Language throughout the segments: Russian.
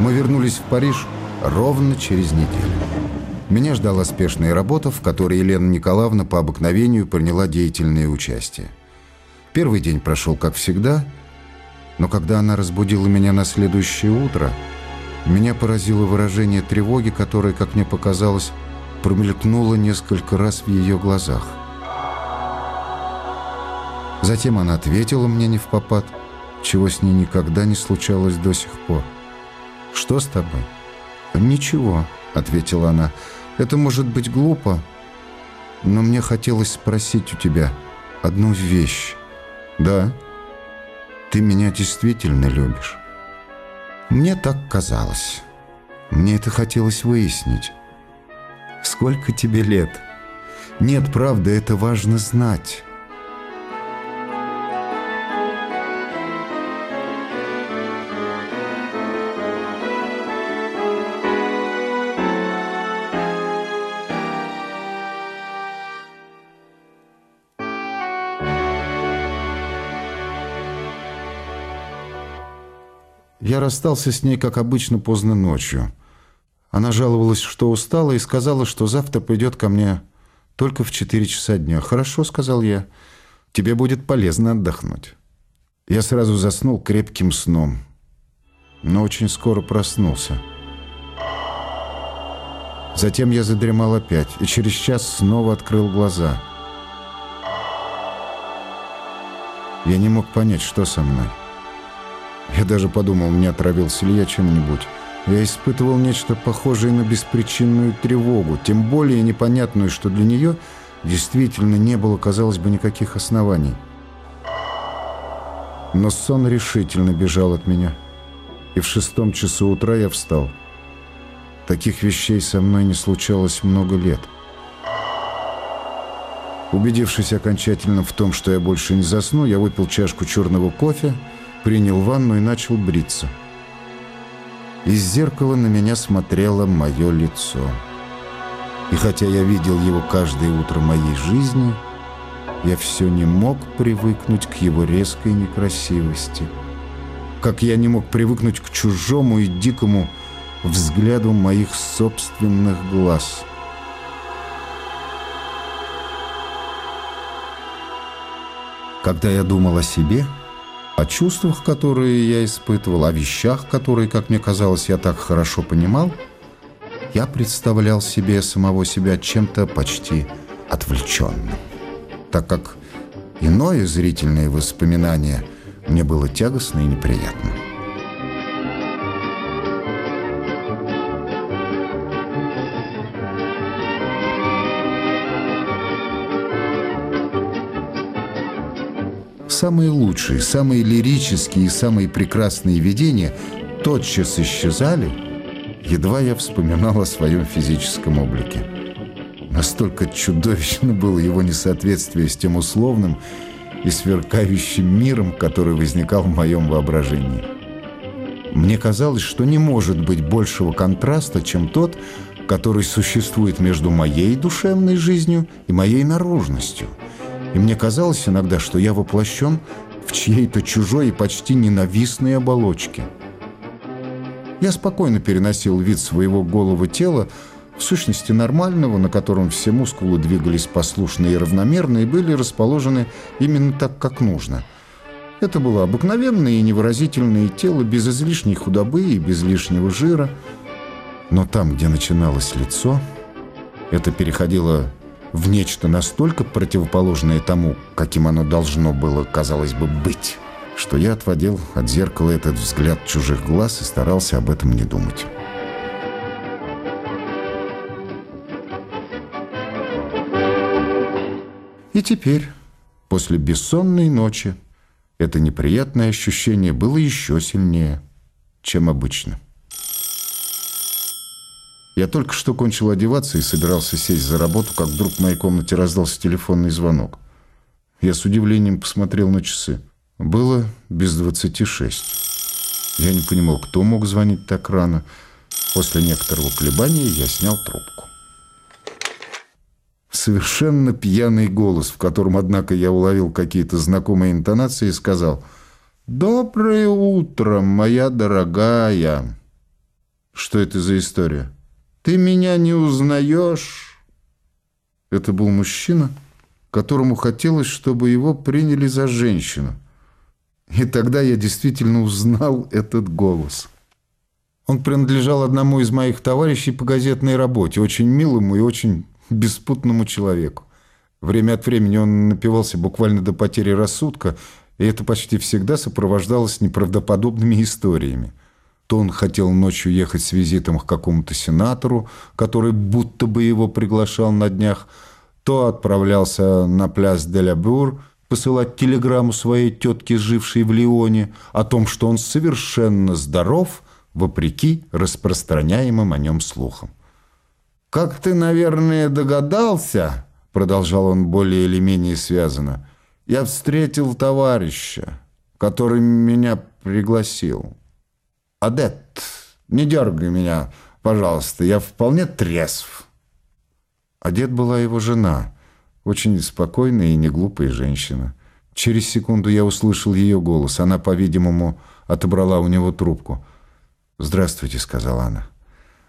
Мы вернулись в Париж ровно через неделю. Меня ждала спешная работа, в которой Елена Николаевна по обыкновению приняла деятельное участие. Первый день прошел как всегда, но когда она разбудила меня на следующее утро, меня поразило выражение тревоги, которое, как мне показалось, промелькнуло несколько раз в ее глазах. Затем она ответила мне не в попад, чего с ней никогда не случалось до сих пор. «Что с тобой?» «Ничего», — ответила она. «Это может быть глупо, но мне хотелось спросить у тебя одну вещь». «Да, ты меня действительно любишь». «Мне так казалось. Мне это хотелось выяснить». «Сколько тебе лет?» «Нет, правда, это важно знать». Я расстался с ней, как обычно, поздно ночью. Она жаловалась, что устала, и сказала, что завтра придет ко мне только в четыре часа дня. «Хорошо», — сказал я, — «тебе будет полезно отдохнуть». Я сразу заснул крепким сном, но очень скоро проснулся. Затем я задремал опять, и через час снова открыл глаза. Я не мог понять, что со мной. Я даже подумал, не отравился ли я чем-нибудь. Я испытывал нечто похожее на беспричинную тревогу, тем более непонятную, что для нее действительно не было, казалось бы, никаких оснований. Но сон решительно бежал от меня. И в шестом часу утра я встал. Таких вещей со мной не случалось много лет. Убедившись окончательно в том, что я больше не засну, я выпил чашку черного кофе, принял ванну и начал бриться. Из зеркала на меня смотрело мое лицо. И хотя я видел его каждое утро моей жизни, я все не мог привыкнуть к его резкой некрасивости. Как я не мог привыкнуть к чужому и дикому взгляду моих собственных глаз. Когда я думал о себе о чувствах, которые я испытывал, о вещах, которые, как мне казалось, я так хорошо понимал, я представлял себе самого себя чем-то почти отвлеченным, так как иное зрительное воспоминание мне было тягостно и неприятно. Самые лучшие, самые лирические и самые прекрасные видения тотчас исчезали, едва я вспоминал о своем физическом облике. Настолько чудовищно было его несоответствие с тем условным и сверкающим миром, который возникал в моем воображении. Мне казалось, что не может быть большего контраста, чем тот, который существует между моей душевной жизнью и моей наружностью – и мне казалось иногда, что я воплощен в чьей-то чужой и почти ненавистной оболочке. Я спокойно переносил вид своего голого тела, в сущности нормального, на котором все мускулы двигались послушно и равномерно и были расположены именно так, как нужно. Это было обыкновенное и невыразительное тело без излишней худобы и без лишнего жира. Но там, где начиналось лицо, это переходило в нечто настолько противоположное тому, каким оно должно было, казалось бы, быть, что я отводил от зеркала этот взгляд чужих глаз и старался об этом не думать. И теперь, после бессонной ночи, это неприятное ощущение было еще сильнее, чем обычно. Я только что кончил одеваться и собирался сесть за работу, как вдруг в моей комнате раздался телефонный звонок. Я с удивлением посмотрел на часы. Было без двадцати шесть. Я не понимал, кто мог звонить так рано. После некоторого колебания я снял трубку. Совершенно пьяный голос, в котором, однако, я уловил какие-то знакомые интонации, сказал «Доброе утро, моя дорогая!» Что это за история? Ты меня не узнаешь? Это был мужчина, которому хотелось, чтобы его приняли за женщину. И тогда я действительно узнал этот голос. Он принадлежал одному из моих товарищей по газетной работе, очень милому и очень беспутному человеку. Время от времени он напивался буквально до потери рассудка, и это почти всегда сопровождалось неправдоподобными историями. То он хотел ночью ехать с визитом к какому-то сенатору, который будто бы его приглашал на днях, то отправлялся на пляс де ля Бур посылать телеграмму своей тетке, жившей в Лионе, о том, что он совершенно здоров, вопреки распространяемым о нем слухам. «Как ты, наверное, догадался...» продолжал он более или менее связанно, я встретил товарища, который меня пригласил. Адет, не дергай меня, пожалуйста, я вполне трезв. Адет была его жена, очень спокойная и неглупая женщина. Через секунду я услышал ее голос. Она, по-видимому, отобрала у него трубку. «Здравствуйте», — сказала она.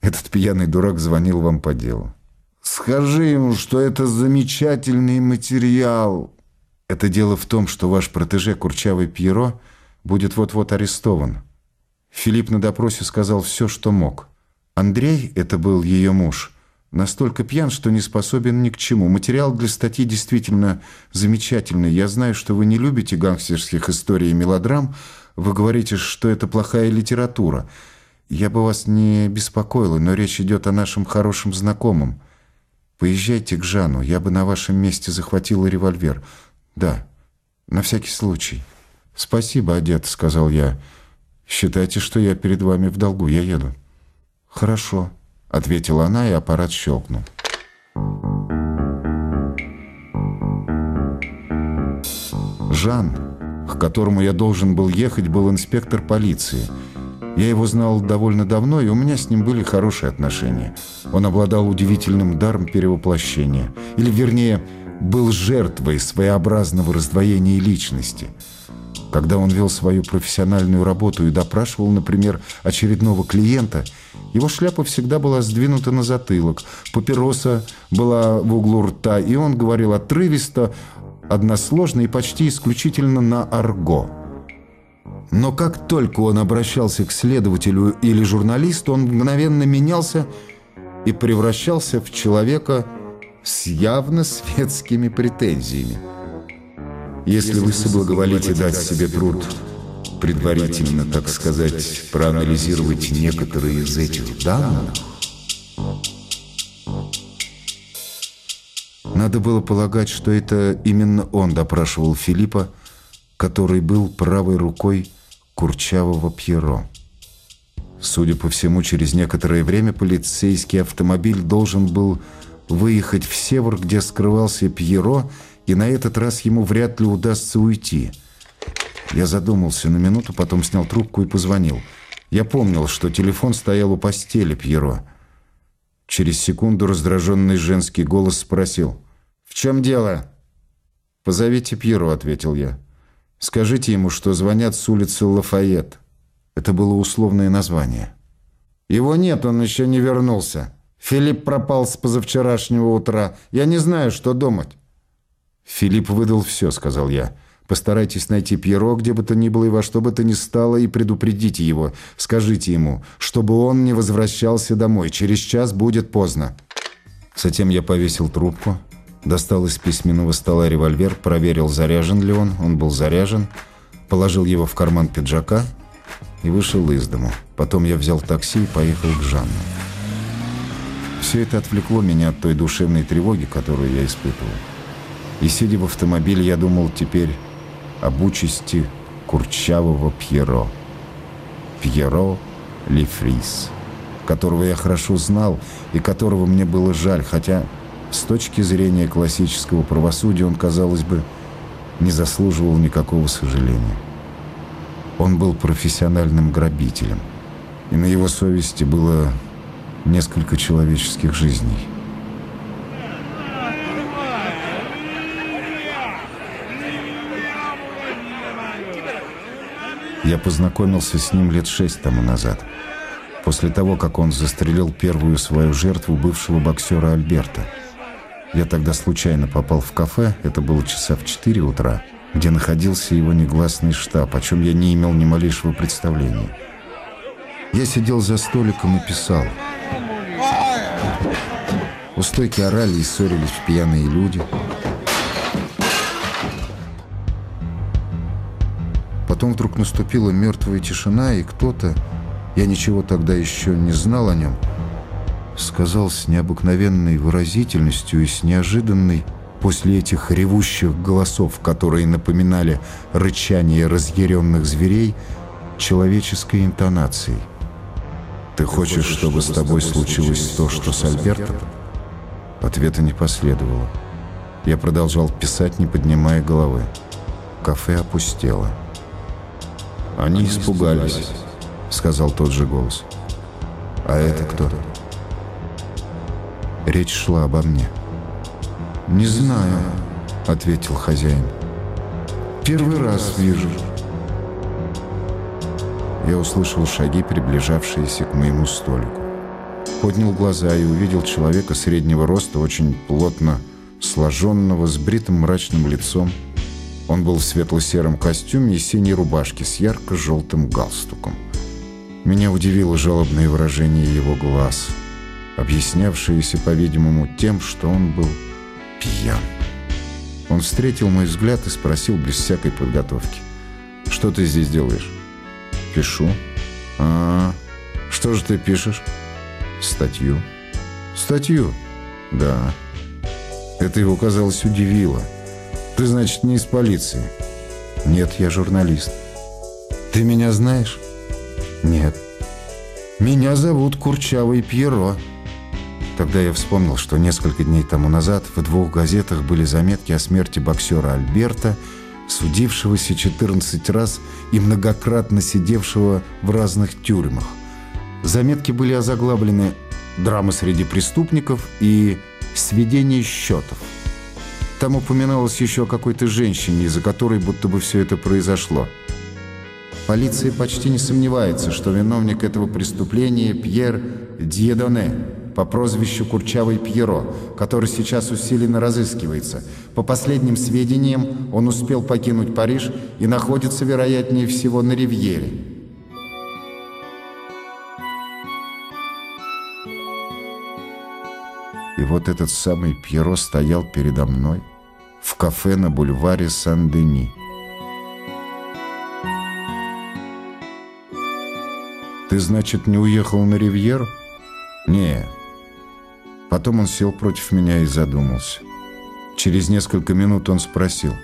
«Этот пьяный дурак звонил вам по делу». Скажи ему, что это замечательный материал. Это дело в том, что ваш протеже Курчавый Пьеро будет вот-вот арестован. Филипп на допросе сказал все, что мог. Андрей, это был ее муж, настолько пьян, что не способен ни к чему. Материал для статьи действительно замечательный. Я знаю, что вы не любите гангстерских историй и мелодрам. Вы говорите, что это плохая литература. Я бы вас не беспокоила, но речь идет о нашем хорошем знакомом. Поезжайте к Жану, я бы на вашем месте захватила револьвер. Да, на всякий случай. Спасибо, одет, сказал я. Считайте, что я перед вами в долгу, я еду. Хорошо, ответила она, и аппарат щелкнул. Жан, к которому я должен был ехать, был инспектор полиции – я его знал довольно давно, и у меня с ним были хорошие отношения. Он обладал удивительным даром перевоплощения. Или, вернее, был жертвой своеобразного раздвоения личности. Когда он вел свою профессиональную работу и допрашивал, например, очередного клиента, его шляпа всегда была сдвинута на затылок, папироса была в углу рта, и он говорил отрывисто, односложно и почти исключительно на арго – но как только он обращался к следователю или журналисту, он мгновенно менялся и превращался в человека с явно светскими претензиями. Если вы соблаговолите дать себе труд предварительно, так сказать, проанализировать некоторые из этих данных, надо было полагать, что это именно он допрашивал Филиппа, который был правой рукой курчавого Пьеро. Судя по всему, через некоторое время полицейский автомобиль должен был выехать в Север, где скрывался Пьеро, и на этот раз ему вряд ли удастся уйти. Я задумался на минуту, потом снял трубку и позвонил. Я помнил, что телефон стоял у постели Пьеро. Через секунду раздраженный женский голос спросил. «В чем дело?» «Позовите Пьеро», — ответил я. Скажите ему, что звонят с улицы Лафайет. Это было условное название. Его нет, он еще не вернулся. Филипп пропал с позавчерашнего утра. Я не знаю, что думать. Филипп выдал все, сказал я. Постарайтесь найти Пьеро, где бы то ни было и во что бы то ни стало, и предупредите его. Скажите ему, чтобы он не возвращался домой. Через час будет поздно. Затем я повесил трубку, Достал из письменного стола револьвер, проверил, заряжен ли он. Он был заряжен. Положил его в карман пиджака и вышел из дому. Потом я взял такси и поехал к Жанну. Все это отвлекло меня от той душевной тревоги, которую я испытывал. И сидя в автомобиле, я думал теперь об участи курчавого Пьеро. Пьеро Лефрис, которого я хорошо знал и которого мне было жаль, хотя с точки зрения классического правосудия он, казалось бы, не заслуживал никакого сожаления. Он был профессиональным грабителем, и на его совести было несколько человеческих жизней. Я познакомился с ним лет шесть тому назад. после того, как он застрелил первую свою жертву бывшего боксера Альберта. Я тогда случайно попал в кафе, это было часа в 4 утра, где находился его негласный штаб, о чем я не имел ни малейшего представления. Я сидел за столиком и писал. У стойки орали и ссорились пьяные люди. Потом вдруг наступила мертвая тишина, и кто-то, я ничего тогда еще не знал о нем, сказал с необыкновенной выразительностью и с неожиданной после этих ревущих голосов, которые напоминали рычание разъяренных зверей, человеческой интонацией. «Ты хочешь, чтобы с тобой случилось то, что с Альбертом?» Ответа не последовало. Я продолжал писать, не поднимая головы. Кафе опустело. «Они испугались», — сказал тот же голос. «А это кто?» Речь шла обо мне. «Не знаю», — ответил хозяин. «Первый раз вижу». Я услышал шаги, приближавшиеся к моему столику. Поднял глаза и увидел человека среднего роста, очень плотно сложенного, с бритым мрачным лицом. Он был в светло-сером костюме и синей рубашке с ярко-желтым галстуком. Меня удивило жалобное выражение его глаз — объяснявшееся, по-видимому, тем, что он был пьян. Он встретил мой взгляд и спросил без всякой подготовки. «Что ты здесь делаешь?» «Пишу». «А, что же ты пишешь?» «Статью». «Статью?» «Да». Это его, казалось, удивило. «Ты, значит, не из полиции?» «Нет, я журналист». «Ты меня знаешь?» «Нет». «Меня зовут Курчавый Пьеро». Тогда я вспомнил, что несколько дней тому назад в двух газетах были заметки о смерти боксера Альберта, судившегося 14 раз и многократно сидевшего в разных тюрьмах. Заметки были озаглавлены «Драма среди преступников» и «Сведение счетов». Там упоминалось еще о какой-то женщине, из-за которой будто бы все это произошло. Полиция почти не сомневается, что виновник этого преступления Пьер Дьедоне – по прозвищу Курчавый Пьеро, который сейчас усиленно разыскивается. По последним сведениям, он успел покинуть Париж и находится, вероятнее всего, на Ривьере. И вот этот самый Пьеро стоял передо мной в кафе на бульваре Сан-Дени. «Ты, значит, не уехал на Ривьеру?» «Не, Потом он сел против меня и задумался. Через несколько минут он спросил,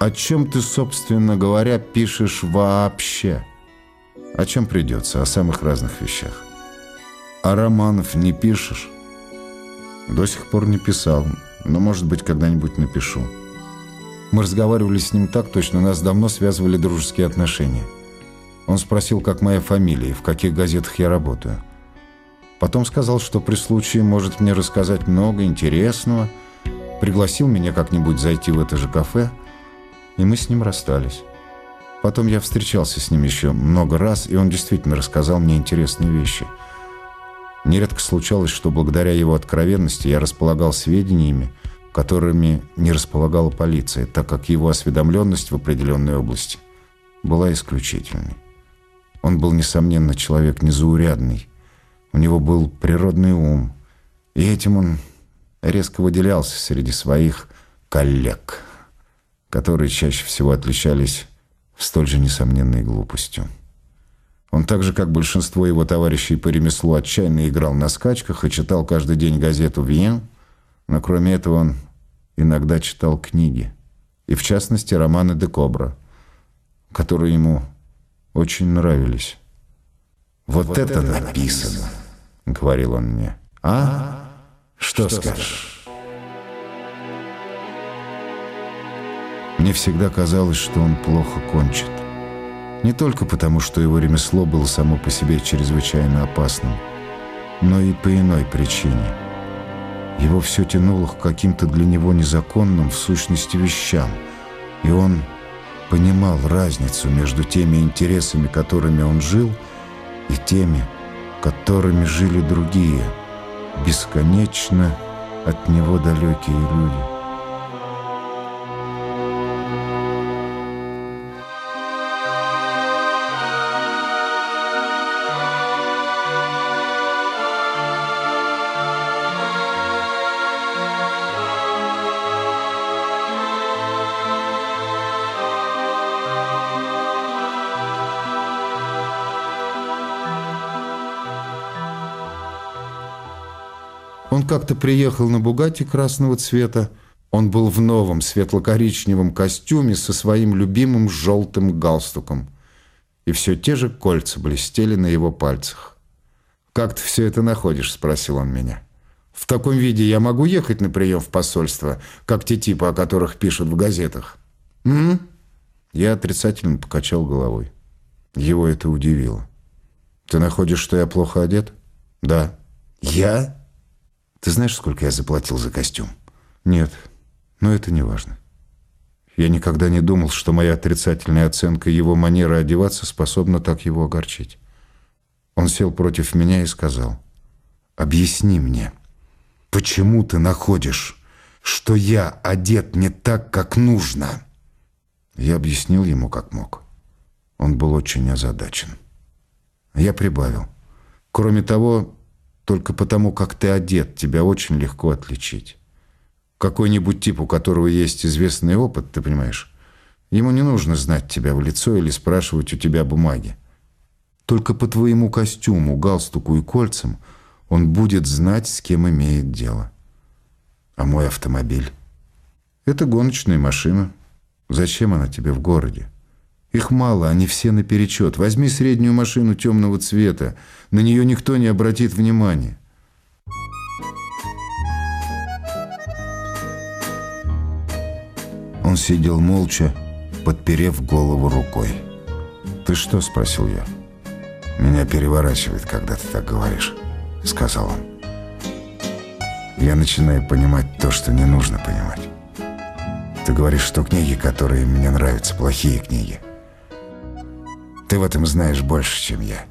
«О чем ты, собственно говоря, пишешь вообще?» «О чем придется? О самых разных вещах». «А романов не пишешь?» «До сих пор не писал, но, может быть, когда-нибудь напишу». Мы разговаривали с ним так, точно нас давно связывали дружеские отношения. Он спросил, как моя фамилия и в каких газетах я работаю. Потом сказал, что при случае может мне рассказать много интересного. Пригласил меня как-нибудь зайти в это же кафе, и мы с ним расстались. Потом я встречался с ним еще много раз, и он действительно рассказал мне интересные вещи. Нередко случалось, что благодаря его откровенности я располагал сведениями, которыми не располагала полиция, так как его осведомленность в определенной области была исключительной. Он был, несомненно, человек незаурядный, у него был природный ум, и этим он резко выделялся среди своих коллег, которые чаще всего отличались столь же несомненной глупостью. Он так же, как большинство его товарищей по ремеслу, отчаянно играл на скачках и читал каждый день газету «Вьен», но кроме этого он иногда читал книги, и в частности романы де Кобра, которые ему очень нравились. «Вот, вот это, это написано!» — говорил он мне. «А? Что, Что скажешь?» Мне всегда казалось, что он плохо кончит. Не только потому, что его ремесло было само по себе чрезвычайно опасным, но и по иной причине. Его все тянуло к каким-то для него незаконным в сущности вещам, и он понимал разницу между теми интересами, которыми он жил, и теми, которыми жили другие, бесконечно от него далекие люди. Как-то приехал на «Бугатти» красного цвета. Он был в новом светло-коричневом костюме со своим любимым желтым галстуком. И все те же кольца блестели на его пальцах. «Как ты все это находишь?» – спросил он меня. «В таком виде я могу ехать на прием в посольство, как те типы, о которых пишут в газетах?» «М?», Я отрицательно покачал головой. Его это удивило. «Ты находишь, что я плохо одет?» «Да». «Я?» Ты знаешь, сколько я заплатил за костюм? Нет, но это не важно. Я никогда не думал, что моя отрицательная оценка его манеры одеваться способна так его огорчить. Он сел против меня и сказал, «Объясни мне, почему ты находишь, что я одет не так, как нужно?» Я объяснил ему, как мог. Он был очень озадачен. Я прибавил. Кроме того, только потому, как ты одет, тебя очень легко отличить. Какой-нибудь тип, у которого есть известный опыт, ты понимаешь, ему не нужно знать тебя в лицо или спрашивать у тебя бумаги. Только по твоему костюму, галстуку и кольцам он будет знать, с кем имеет дело. А мой автомобиль? Это гоночная машина. Зачем она тебе в городе? Их мало, они все наперечет. Возьми среднюю машину темного цвета. На нее никто не обратит внимания. Он сидел молча, подперев голову рукой. «Ты что?» – спросил я. «Меня переворачивает, когда ты так говоришь», – сказал он. «Я начинаю понимать то, что не нужно понимать. Ты говоришь, что книги, которые мне нравятся, плохие книги. Ты в этом знаешь больше, чем я.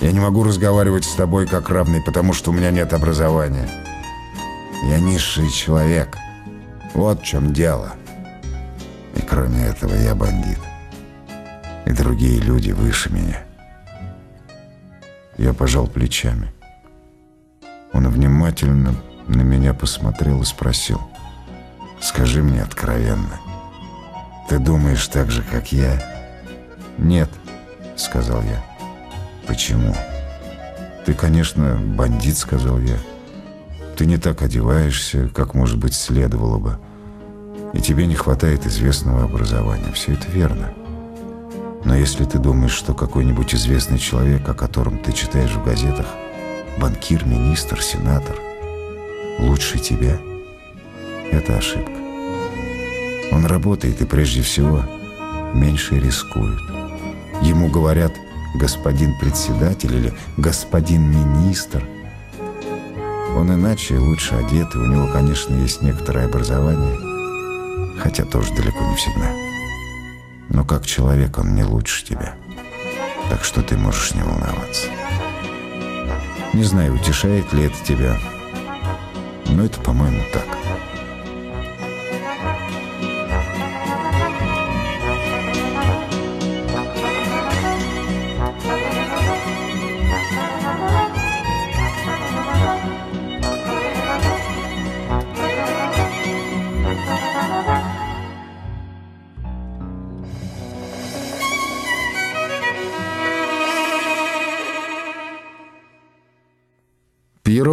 Я не могу разговаривать с тобой как равный, потому что у меня нет образования. Я низший человек. Вот в чем дело. И кроме этого я бандит. И другие люди выше меня. Я пожал плечами. Он внимательно на меня посмотрел и спросил. «Скажи мне откровенно, ты думаешь так же, как я?» «Нет», — сказал я. «Почему?» «Ты, конечно, бандит», — сказал я. «Ты не так одеваешься, как, может быть, следовало бы. И тебе не хватает известного образования. Все это верно. Но если ты думаешь, что какой-нибудь известный человек, о котором ты читаешь в газетах, банкир, министр, сенатор, лучше тебя, это ошибка. Он работает и прежде всего меньше рискует. Ему говорят «господин председатель» или «господин министр». Он иначе лучше одет, и у него, конечно, есть некоторое образование, хотя тоже далеко не всегда. Но как человек он не лучше тебя. Так что ты можешь не волноваться. Не знаю, утешает ли это тебя, но это, по-моему, так.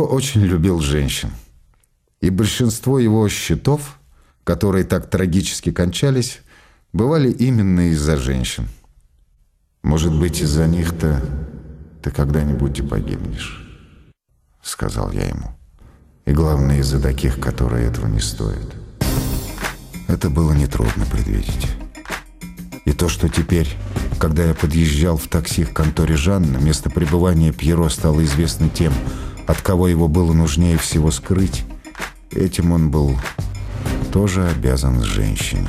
Очень любил женщин. И большинство его счетов, которые так трагически кончались, бывали именно из-за женщин. «Может быть, из-за них-то ты когда-нибудь и погибнешь», — сказал я ему. «И главное, из-за таких, которые этого не стоят». Это было нетрудно предвидеть. И то, что теперь, когда я подъезжал в такси к конторе Жанна, место пребывания Пьеро стало известно тем, от кого его было нужнее всего скрыть, этим он был тоже обязан женщине.